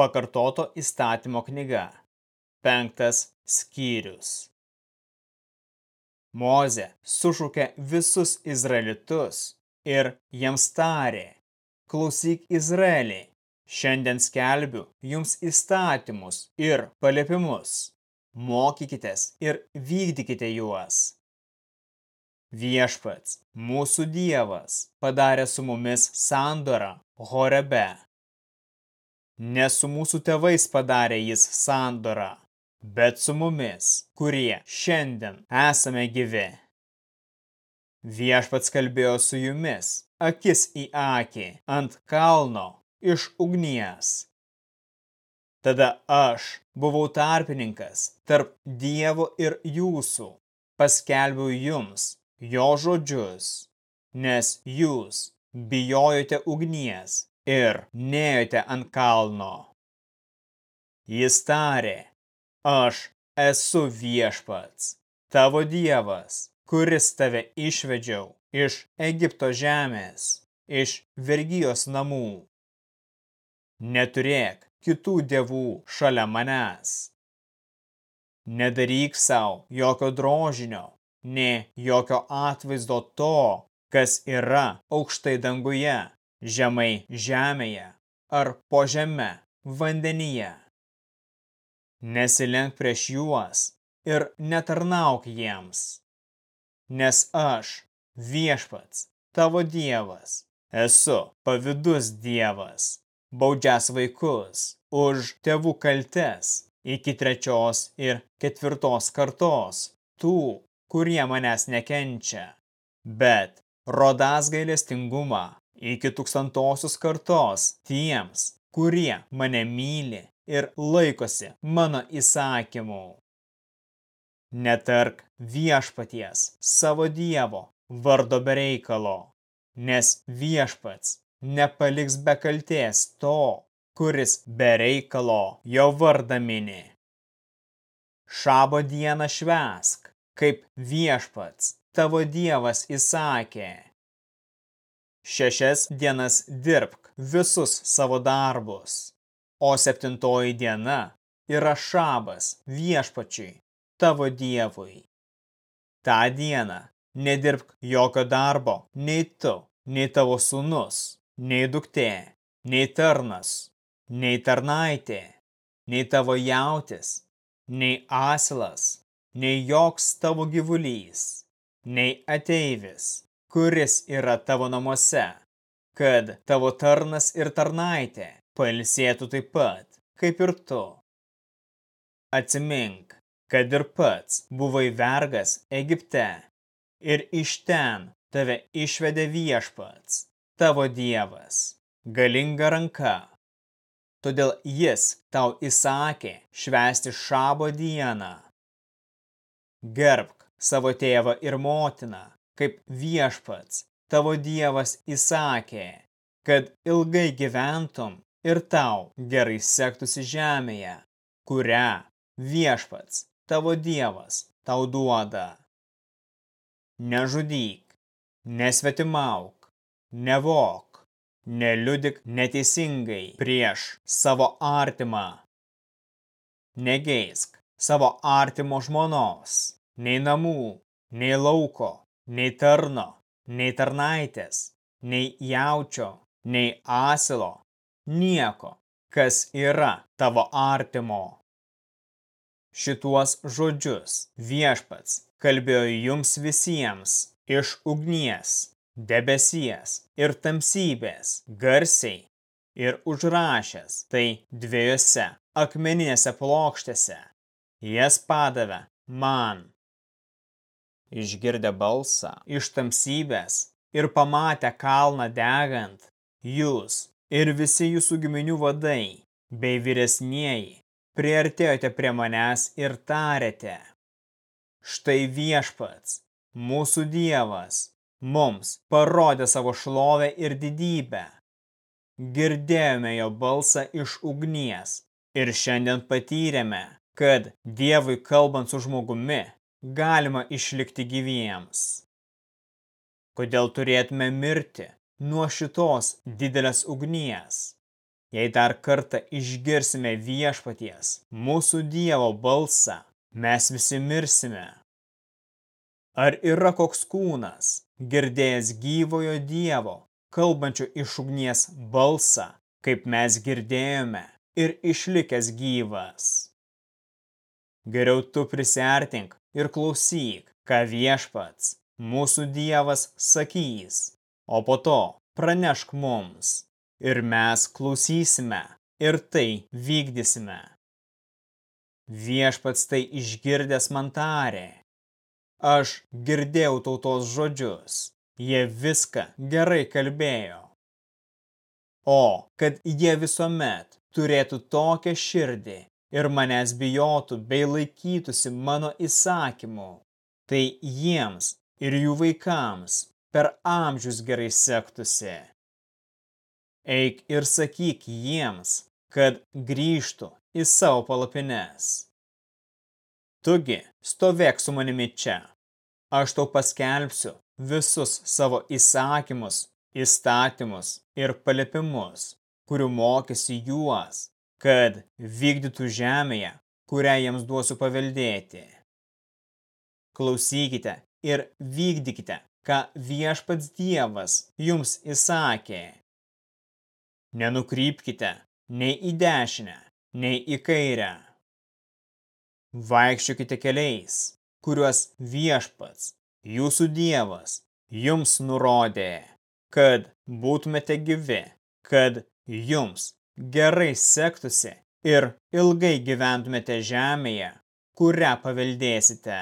Pakartoto įstatymo knyga. Penktas skyrius. Moze sušūkė visus izraelitus ir jiems tarė, klausyk Izraeliai, šiandien skelbiu jums įstatymus ir paliepimus, mokykitės ir vykdykite juos. Viešpats, mūsų Dievas, padarė su mumis sandorą Horebe. Ne su mūsų tėvais padarė jis sandorą, bet su mumis, kurie šiandien esame gyvi. Viešpats kalbėjo su jumis, akis į akį, ant kalno, iš ugnies. Tada aš buvau tarpininkas tarp Dievo ir jūsų, paskelbiau jums jo žodžius, nes jūs bijojote ugnies ir nejote ant kalno. Jis tarė, aš esu viešpats, tavo dievas, kuris tave išvedžiau iš Egipto žemės, iš vergijos namų. Neturėk kitų dievų šalia manęs. Nedaryk savo jokio drožinio nė jokio atvaizdo to, kas yra aukštai danguje, žemai žemėje ar po žeme vandenyje. Nesilenk prieš juos ir netarnauk jiems, nes aš, viešpats, tavo dievas, esu pavydus dievas, baudžias vaikus už tėvų kaltes iki trečios ir ketvirtos kartos tų, kurie manęs nekenčia, bet rodas gailestingumą iki tūkstantosios kartos tiems, kurie mane myli ir laikosi mano įsakymų. Netark viešpaties savo dievo vardo bereikalo, nes viešpats nepaliks be kalties to, kuris bereikalo jo vardą mini. Šabo dieną švesk, kaip viešpats, tavo dievas įsakė. Šešias dienas dirbk visus savo darbus, o septintoji diena yra šabas viešpačiui, tavo dievui. Ta diena nedirbk jokio darbo, nei tu, nei tavo sūnus, nei duktė, nei tarnas, nei tarnaitė, nei tavo jautis, nei asilas, nei joks tavo gyvulys, nei ateivis, kuris yra tavo namuose, kad tavo tarnas ir tarnaitė pailsėtų taip pat, kaip ir tu. Atsimink, kad ir pats buvai vergas Egipte, ir iš ten tave išvedė viešpats, tavo dievas, galinga ranka. Todėl jis tau įsakė švesti šabo dieną Gerbk savo tėvą ir motiną, kaip viešpats, tavo dievas įsakė, kad ilgai gyventum ir tau gerai sektųsi žemėje, kurią viešpats, tavo dievas, tau duoda. Nežudyk, nesvetimauk, nevok, neliudik neteisingai prieš savo artimą. Negeisk savo artimo žmonos, nei namų, nei lauko, nei tarno, nei tarnaitės, nei jaučio, nei asilo, nieko, kas yra tavo artimo. Šituos žodžius viešpats kalbėjo jums visiems iš ugnies, debesies ir tamsybės garsiai ir užrašęs tai dviejose akmeninėse plokštėse jas padavė man. Išgirdę balsą iš tamsybės ir pamatę kalną degant, jūs ir visi jūsų giminių vadai bei vyresnieji priartėjote prie manęs ir tarėte. Štai viešpats, mūsų dievas, mums parodė savo šlovę ir didybę. Girdėjome jo balsą iš ugnies ir šiandien patyrėme, kad Dievui kalbant su žmogumi galima išlikti gyviems. Kodėl turėtume mirti nuo šitos didelės ugnies? jei dar kartą išgirsime viešpaties, mūsų Dievo balsą, mes visi mirsime. Ar yra koks kūnas, girdėjęs gyvojo Dievo, kalbančio iš ugnies balsą, kaip mes girdėjome, ir išlikęs gyvas? Geriau tu prisertink ir klausyk, ką viešpats, mūsų Dievas, sakys, o po to pranešk mums, ir mes klausysime ir tai vykdysime. Viešpats tai išgirdęs man tarė. Aš girdėjau tautos žodžius, jie viską gerai kalbėjo. O, kad jie visuomet turėtų tokią širdį, ir manęs bijotų bei laikytųsi mano įsakymų, tai jiems ir jų vaikams per amžius gerai sektusi. Eik ir sakyk jiems, kad grįžtų į savo palapines. Tugi stovėk su manimi čia. Aš tau paskelbsiu visus savo įsakymus, įstatymus ir paliepimus, kurių mokysi juos kad vykdytų žemėje, kurią jiems duosiu paveldėti. Klausykite ir vykdykite, ką viešpats Dievas jums įsakė. Nenukrypkite nei į dešinę, nei į kairę. Vaikščiokite keliais, kuriuos viešpats, jūsų Dievas, jums nurodė, kad būtumėte gyvi, kad jums gerai sektųsi ir ilgai gyventumėte žemėje, kurią paveldėsite.